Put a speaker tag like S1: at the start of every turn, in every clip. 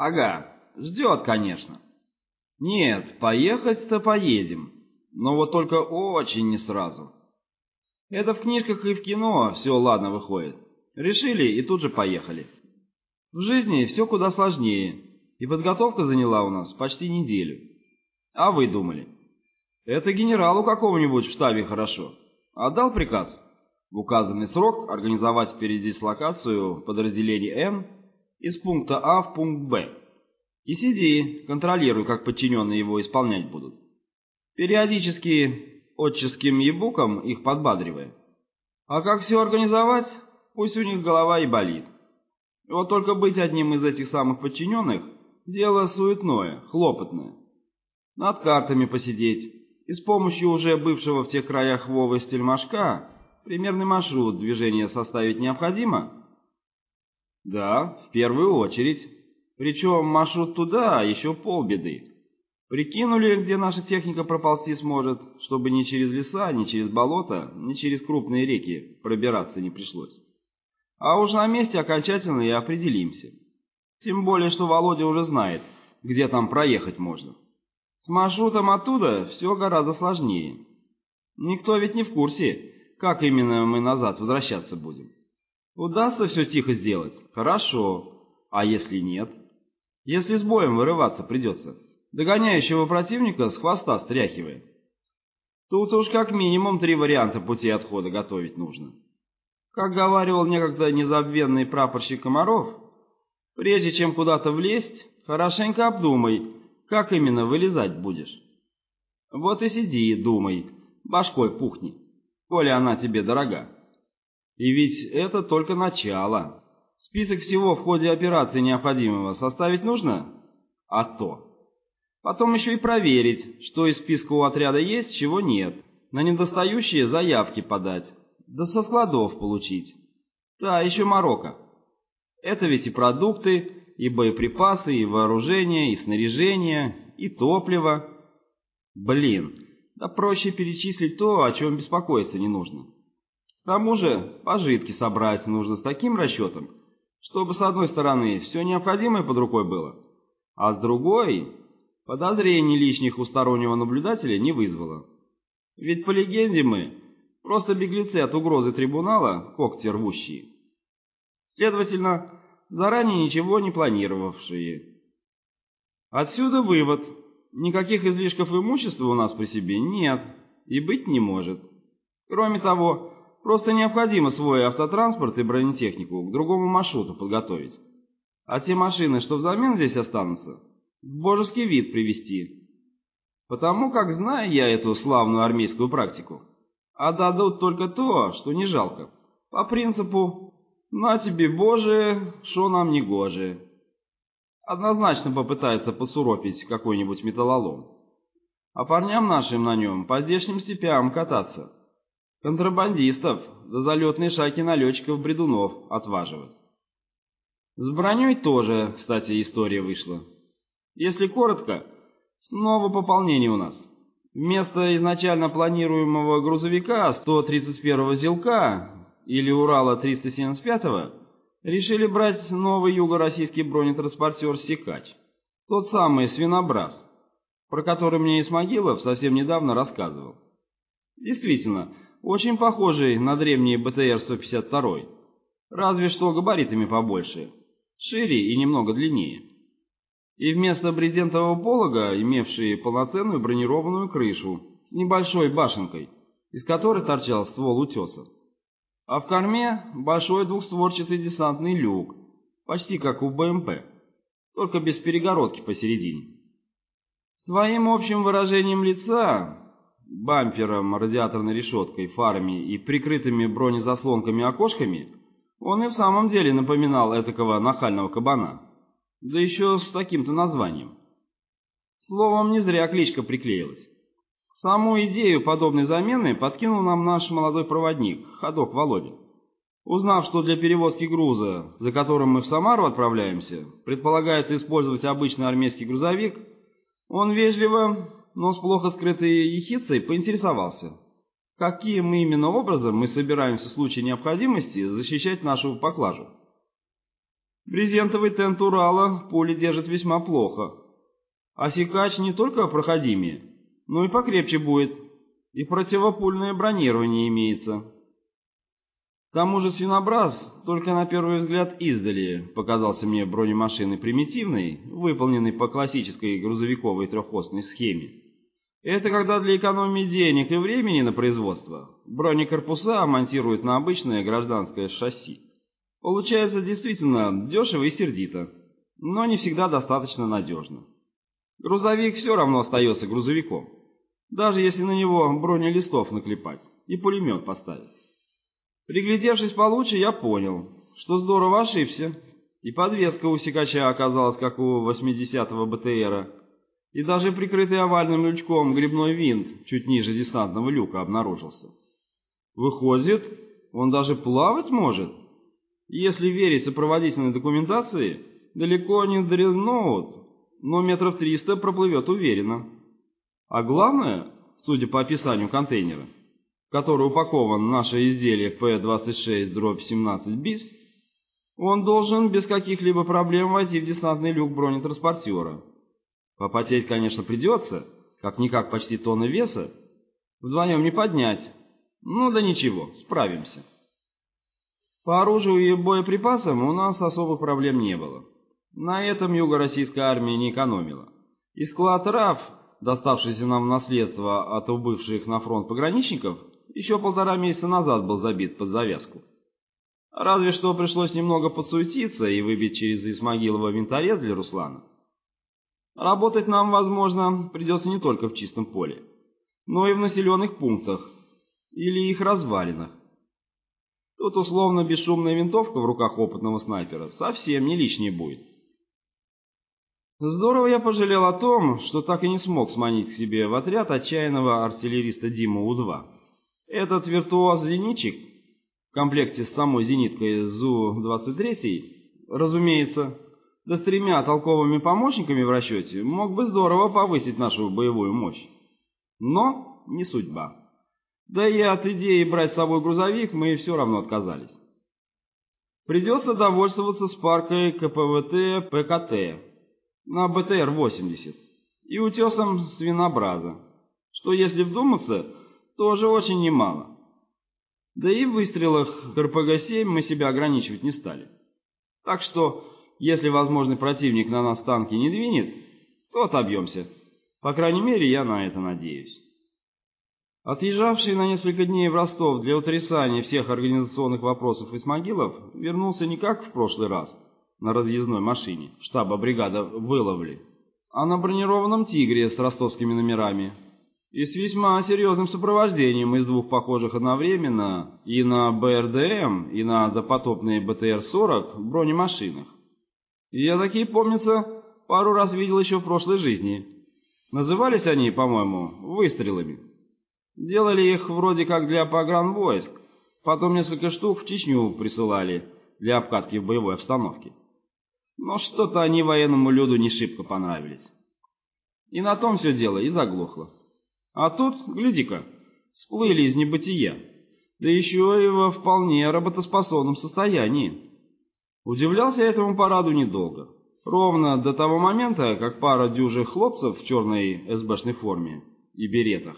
S1: Ага, ждет, конечно. Нет, поехать-то поедем, но вот только очень не сразу. Это в книжках и в кино все ладно выходит. Решили и тут же поехали. В жизни все куда сложнее, и подготовка заняла у нас почти неделю. А вы думали? Это генералу какому-нибудь в штабе хорошо. Отдал приказ в указанный срок организовать передислокацию подразделений Н из пункта А в пункт Б. И сиди, контролируй, как подчиненные его исполнять будут. Периодически отческим ебуком их подбадривая. А как все организовать, пусть у них голова и болит. Вот только быть одним из этих самых подчиненных – дело суетное, хлопотное. Над картами посидеть и с помощью уже бывшего в тех краях Вовы стельмашка примерный маршрут движения составить необходимо? Да, в первую очередь. Причем маршрут туда еще полбеды. Прикинули, где наша техника проползти сможет, чтобы ни через леса, ни через болота, ни через крупные реки пробираться не пришлось. А уж на месте окончательно и определимся. Тем более, что Володя уже знает, где там проехать можно. С маршрутом оттуда все гораздо сложнее. Никто ведь не в курсе, как именно мы назад возвращаться будем. Удастся все тихо сделать? Хорошо. А если нет? Если с боем вырываться придется, догоняющего противника с хвоста стряхивает. Тут уж как минимум три варианта пути отхода готовить нужно. Как говаривал некогда незабвенный прапорщик Комаров, прежде чем куда-то влезть, хорошенько обдумай, как именно вылезать будешь. Вот и сиди и думай, башкой пухни, коли она тебе дорога. И ведь это только начало. Список всего в ходе операции необходимого составить нужно? А то. Потом еще и проверить, что из списка у отряда есть, чего нет. На недостающие заявки подать да со складов получить. Да, еще Марокко. Это ведь и продукты, и боеприпасы, и вооружение, и снаряжение, и топливо. Блин, да проще перечислить то, о чем беспокоиться не нужно. К тому же пожитки собрать нужно с таким расчетом, чтобы с одной стороны все необходимое под рукой было, а с другой подозрений лишних у стороннего наблюдателя не вызвало. Ведь по легенде мы Просто беглецы от угрозы трибунала, когти рвущие. Следовательно, заранее ничего не планировавшие. Отсюда вывод. Никаких излишков имущества у нас по себе нет и быть не может. Кроме того, просто необходимо свой автотранспорт и бронетехнику к другому маршруту подготовить. А те машины, что взамен здесь останутся, в божеский вид привести. Потому как знаю я эту славную армейскую практику, а дадут только то, что не жалко. По принципу «на тебе, Боже, что нам не гоже». Однозначно попытается посуропить какой-нибудь металлолом. А парням нашим на нем по здешним степям кататься. Контрабандистов, да залетные шайки налетчиков-бредунов отваживать. С броней тоже, кстати, история вышла. Если коротко, снова пополнение у нас. Вместо изначально планируемого грузовика 131-го «Зилка» или «Урала-375» решили брать новый юго-российский бронетранспортер «Сикач». Тот самый «Свинобраз», про который мне Исмагилов совсем недавно рассказывал. Действительно, очень похожий на древний БТР-152, разве что габаритами побольше, шире и немного длиннее и вместо брезентового полога имевшие полноценную бронированную крышу с небольшой башенкой, из которой торчал ствол утеса. А в корме большой двухстворчатый десантный люк, почти как у БМП, только без перегородки посередине. Своим общим выражением лица, бампером, радиаторной решеткой, фарами и прикрытыми бронезаслонками окошками, он и в самом деле напоминал этакого нахального кабана. Да еще с таким-то названием. Словом, не зря кличка приклеилась. Саму идею подобной замены подкинул нам наш молодой проводник, ходок Володя. Узнав, что для перевозки груза, за которым мы в Самару отправляемся, предполагается использовать обычный армейский грузовик, он вежливо, но с плохо скрытой ехицей поинтересовался, каким именно образом мы собираемся в случае необходимости защищать нашу поклажу. Брезентовый тент Урала пули держит весьма плохо. А секач не только проходимее, но и покрепче будет, и противопульное бронирование имеется. К тому же свинобраз только на первый взгляд издали показался мне бронемашиной примитивной, выполненной по классической грузовиковой трехосной схеме. Это когда для экономии денег и времени на производство бронекорпуса монтируют на обычное гражданское шасси. Получается действительно дешево и сердито, но не всегда достаточно надежно. Грузовик все равно остается грузовиком, даже если на него бронелистов наклепать и пулемет поставить. Приглядевшись получше, я понял, что здорово ошибся, и подвеска у секача оказалась как у 80-го БТРа, и даже прикрытый овальным лючком грибной винт чуть ниже десантного люка обнаружился. Выходит, он даже плавать может? Если верить сопроводительной документации, далеко не дредноут, но метров триста проплывет уверенно. А главное, судя по описанию контейнера, в который упакован наше изделие П-26-17 БИС, он должен без каких-либо проблем войти в десантный люк бронетранспортера. Попотеть, конечно, придется, как-никак почти тонны веса, вдвоем не поднять, ну да ничего, справимся. По оружию и боеприпасам у нас особых проблем не было. На этом юго-российская армия не экономила. И склад РАФ, доставшийся нам в наследство от убывших на фронт пограничников, еще полтора месяца назад был забит под завязку. Разве что пришлось немного подсуетиться и выбить через Исмагилова винторез для Руслана. Работать нам, возможно, придется не только в чистом поле, но и в населенных пунктах или их развалинах. Тут условно бесшумная винтовка в руках опытного снайпера совсем не лишней будет. Здорово я пожалел о том, что так и не смог сманить к себе в отряд отчаянного артиллериста Диму У-2. Этот виртуоз-зенитчик в комплекте с самой зениткой ЗУ-23, разумеется, да с тремя толковыми помощниками в расчете, мог бы здорово повысить нашу боевую мощь. Но не судьба. Да и от идеи брать с собой грузовик мы все равно отказались. Придется довольствоваться с паркой КПВТ ПКТ на БТР-80 и утесом свинобраза, что, если вдуматься, тоже очень немало. Да и в выстрелах РПГ-7 мы себя ограничивать не стали. Так что, если возможный противник на нас танки не двинет, то отобьемся. По крайней мере, я на это надеюсь. Отъезжавший на несколько дней в Ростов для утрясания всех организационных вопросов Исмагилов вернулся не как в прошлый раз, на разъездной машине штаба бригада выловли, а на бронированном «Тигре» с ростовскими номерами и с весьма серьезным сопровождением из двух похожих одновременно и на БРДМ, и на допотопные БТР-40 бронемашинах. Я такие, помнится, пару раз видел еще в прошлой жизни. Назывались они, по-моему, выстрелами. Делали их вроде как для погранвойск, потом несколько штук в Чечню присылали для обкатки в боевой обстановке. Но что-то они военному люду не шибко понравились. И на том все дело и заглохло. А тут, гляди-ка, всплыли из небытия, да еще и во вполне работоспособном состоянии. Удивлялся я этому параду недолго. Ровно до того момента, как пара дюжих хлопцев в черной СБшной форме и беретах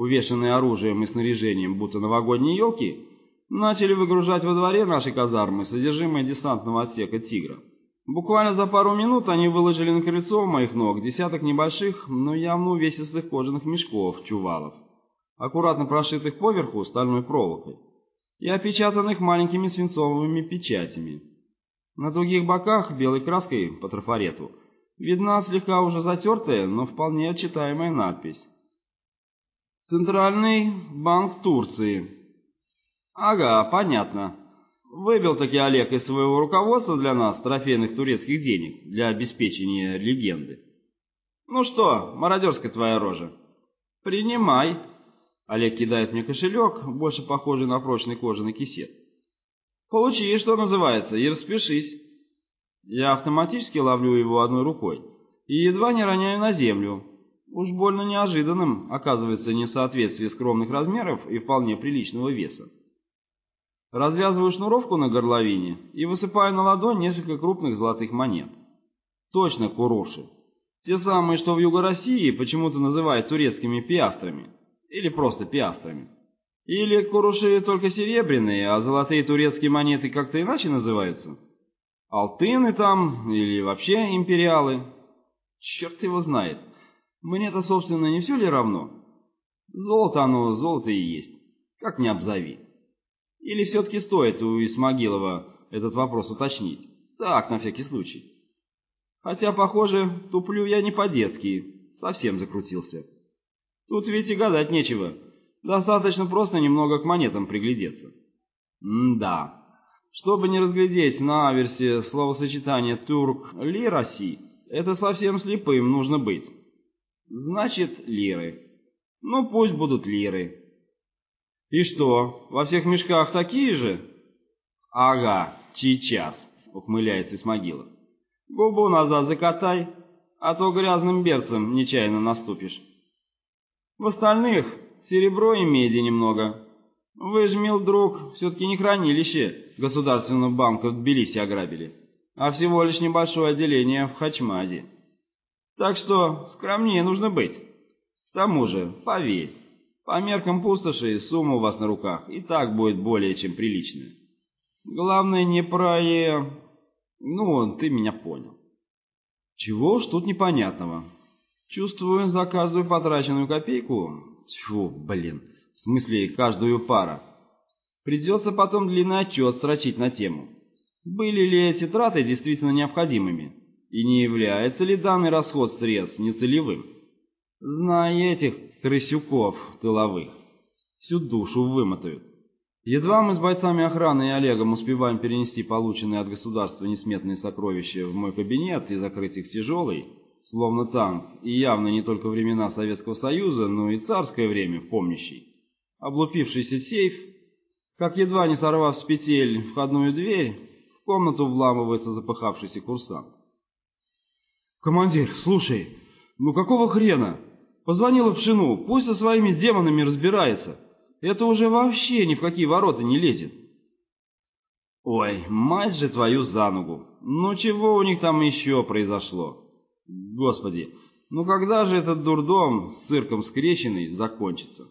S1: увешанные оружием и снаряжением, будто новогодние елки, начали выгружать во дворе нашей казармы содержимое десантного отсека «Тигра». Буквально за пару минут они выложили на крыльцо моих ног десяток небольших, но явно увесистых кожаных мешков, чувалов, аккуратно прошитых поверху стальной проволокой и опечатанных маленькими свинцовыми печатями. На других боках белой краской по трафарету видна слегка уже затертая, но вполне читаемая надпись Центральный банк Турции. Ага, понятно. Выбил таки Олег из своего руководства для нас трофейных турецких денег для обеспечения легенды. Ну что, мародерская твоя рожа? Принимай. Олег кидает мне кошелек, больше похожий на прочный кожаный кисет. Получи, что называется, и распишись. Я автоматически ловлю его одной рукой и едва не роняю на землю, Уж больно неожиданным оказывается несоответствие скромных размеров и вполне приличного веса. Развязываю шнуровку на горловине и высыпаю на ладонь несколько крупных золотых монет. Точно куруши. Те самые, что в Юго-России почему-то называют турецкими пиастрами. Или просто пиастрами. Или куруши только серебряные, а золотые турецкие монеты как-то иначе называются? Алтыны там, или вообще империалы? Черт его знает. Мне-то, собственно, не все ли равно? Золото оно, золото и есть. Как не обзови. Или все-таки стоит у Исмагилова этот вопрос уточнить? Так, на всякий случай. Хотя, похоже, туплю я не по-детски, совсем закрутился. Тут ведь и гадать нечего. Достаточно просто немного к монетам приглядеться. М-да. Чтобы не разглядеть на аверсе словосочетание «турк-лираси», это совсем слепым нужно быть. Значит, лиры. Ну, пусть будут лиры. И что, во всех мешках такие же? Ага, сейчас, ухмыляется Исмагилов. Губу назад закатай, а то грязным берцем нечаянно наступишь. В остальных серебро и меди немного. Вы ж, мил друг, все-таки не хранилище Государственного банка в Тбилиси ограбили, а всего лишь небольшое отделение в Хачмазе. Так что скромнее нужно быть. К тому же, поверь, по меркам пустоши сумма у вас на руках и так будет более чем приличная. Главное не про... Э, ну, ты меня понял. Чего ж тут непонятного? Чувствую за каждую потраченную копейку... Тьфу, блин, в смысле каждую пара. Придется потом длинный отчет строчить на тему. Были ли эти траты действительно необходимыми? И не является ли данный расход средств нецелевым? Зная этих крысюков тыловых, всю душу вымотают. Едва мы с бойцами охраны и Олегом успеваем перенести полученные от государства несметные сокровища в мой кабинет и закрыть их тяжелой, словно танк, и явно не только времена Советского Союза, но и царское время помнящий, облупившийся сейф, как едва не сорвав с петель входную дверь, в комнату вламывается запыхавшийся курсант. «Командир, слушай, ну какого хрена? Позвонила Пшину, пусть со своими демонами разбирается. Это уже вообще ни в какие ворота не лезет». «Ой, мать же твою за ногу! Ну чего у них там еще произошло? Господи, ну когда же этот дурдом с цирком скрещенный закончится?»